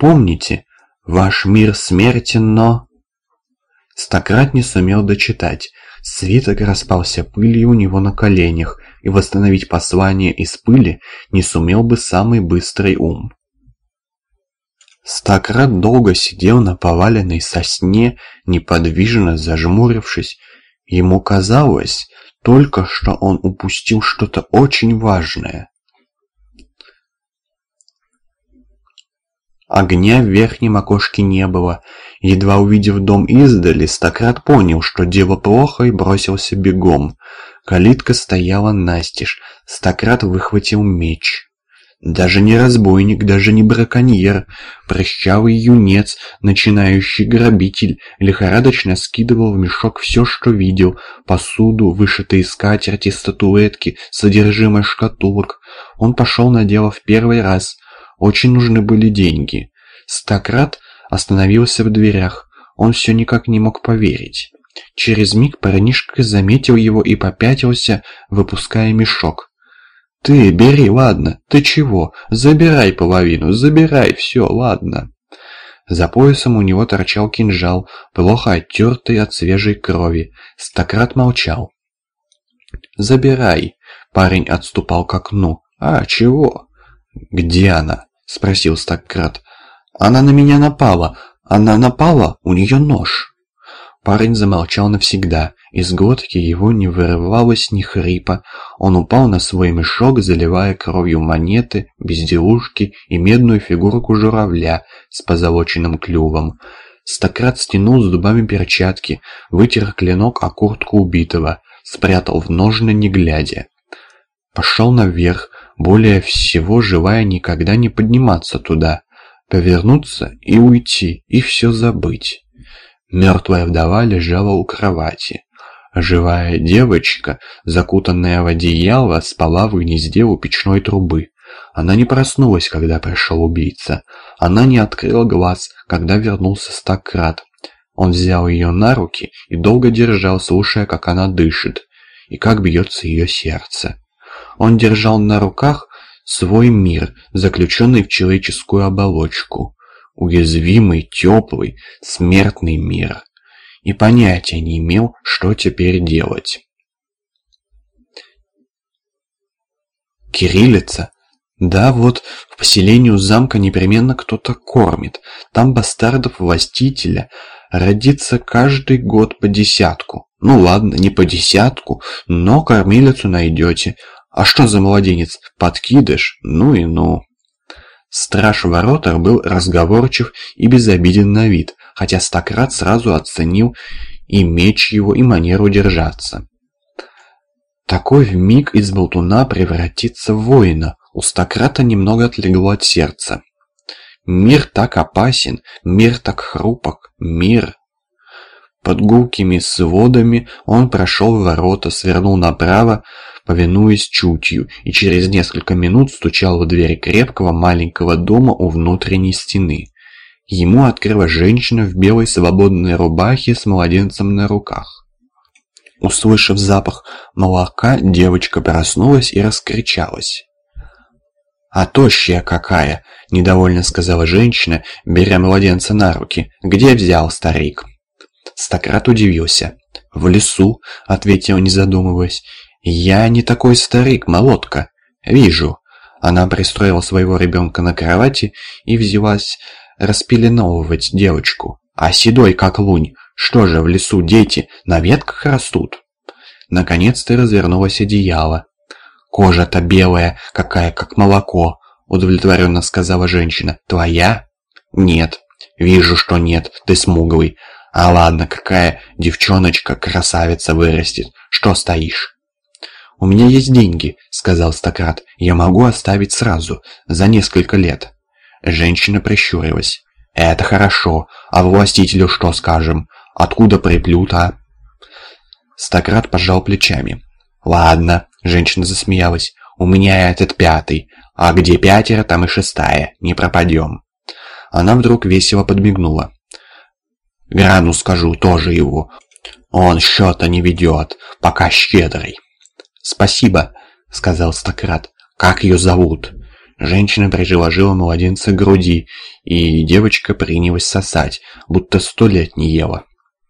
Помните, ваш мир смертен, но...» Стократ не сумел дочитать. Свиток распался пылью у него на коленях, и восстановить послание из пыли не сумел бы самый быстрый ум. Стократ долго сидел на поваленной сосне, неподвижно зажмурившись. Ему казалось только, что он упустил что-то очень важное. Огня в верхнем окошке не было. Едва увидев дом издали, Стократ понял, что дело плохо и бросился бегом. Калитка стояла настежь. Стократ выхватил меч. Даже не разбойник, даже не браконьер. Прыщавый юнец, начинающий грабитель, лихорадочно скидывал в мешок все, что видел. Посуду, вышитые скатерти, статуэтки, содержимое шкатулок. Он пошел на дело в первый раз. Очень нужны были деньги. Стократ остановился в дверях. Он все никак не мог поверить. Через миг парнишка заметил его и попятился, выпуская мешок. «Ты бери, ладно, ты чего? Забирай половину, забирай, все, ладно». За поясом у него торчал кинжал, плохо оттертый от свежей крови. Стократ молчал. «Забирай!» Парень отступал к окну. «А, чего?» «Где она?» — спросил Стократ. «Она на меня напала. Она напала, у нее нож». Парень замолчал навсегда. Из глотки его не вырывалось ни хрипа. Он упал на свой мешок, заливая кровью монеты, безделушки и медную фигурку журавля с позолоченным клювом. Стократ стянул с зубами перчатки, вытер клинок о куртку убитого, спрятал в ножны, не глядя. Пошел наверх, более всего желая никогда не подниматься туда, повернуться и уйти, и все забыть. Мертвая вдова лежала у кровати. Живая девочка, закутанная в одеяло, спала в гнезде у печной трубы. Она не проснулась, когда пришел убийца. Она не открыла глаз, когда вернулся Стократ. Он взял ее на руки и долго держал, слушая, как она дышит и как бьется ее сердце. Он держал на руках свой мир, заключенный в человеческую оболочку. Уязвимый, теплый, смертный мир. И понятия не имел, что теперь делать. Кириллица? Да, вот в поселении у замка непременно кто-то кормит. Там бастардов-властителя родится каждый год по десятку. Ну ладно, не по десятку, но кормилицу найдете. А что за младенец? Подкидыш? Ну и ну. Страж воротар был разговорчив и безобиден на вид, хотя Стократ сразу оценил и меч его, и манеру держаться. Такой миг из болтуна превратится в воина. У Стократа немного отлегло от сердца. Мир так опасен, мир так хрупок, мир... Под гулкими сводами он прошел ворота, свернул направо, повинуясь чутью, и через несколько минут стучал в дверь крепкого маленького дома у внутренней стены. Ему открыла женщина в белой свободной рубахе с младенцем на руках. Услышав запах молока, девочка проснулась и раскричалась. «А тощая какая!» – недовольно сказала женщина, беря младенца на руки. «Где взял старик?» Стократ удивился. «В лесу», — ответил, не задумываясь. «Я не такой старик, молотка. Вижу». Она пристроила своего ребенка на кровати и взялась распеленовывать девочку. «А седой, как лунь, что же в лесу дети на ветках растут?» Наконец-то развернулось одеяло. «Кожа-то белая, какая, как молоко», — удовлетворенно сказала женщина. «Твоя?» «Нет». «Вижу, что нет, ты смуглый. А ладно, какая девчоночка красавица вырастет. Что стоишь? «У меня есть деньги», — сказал Стократ. «Я могу оставить сразу, за несколько лет». Женщина прищурилась. «Это хорошо. А властителю что скажем? Откуда приплют, а?» Стократ пожал плечами. «Ладно», — женщина засмеялась. «У меня этот пятый. А где пятеро, там и шестая. Не пропадем». Она вдруг весело подмигнула. Грану скажу, тоже его. Он счета не ведет, пока щедрый. «Спасибо», — сказал Стократ. «Как ее зовут?» Женщина приложила младенца к груди, и девочка принялась сосать, будто сто лет не ела.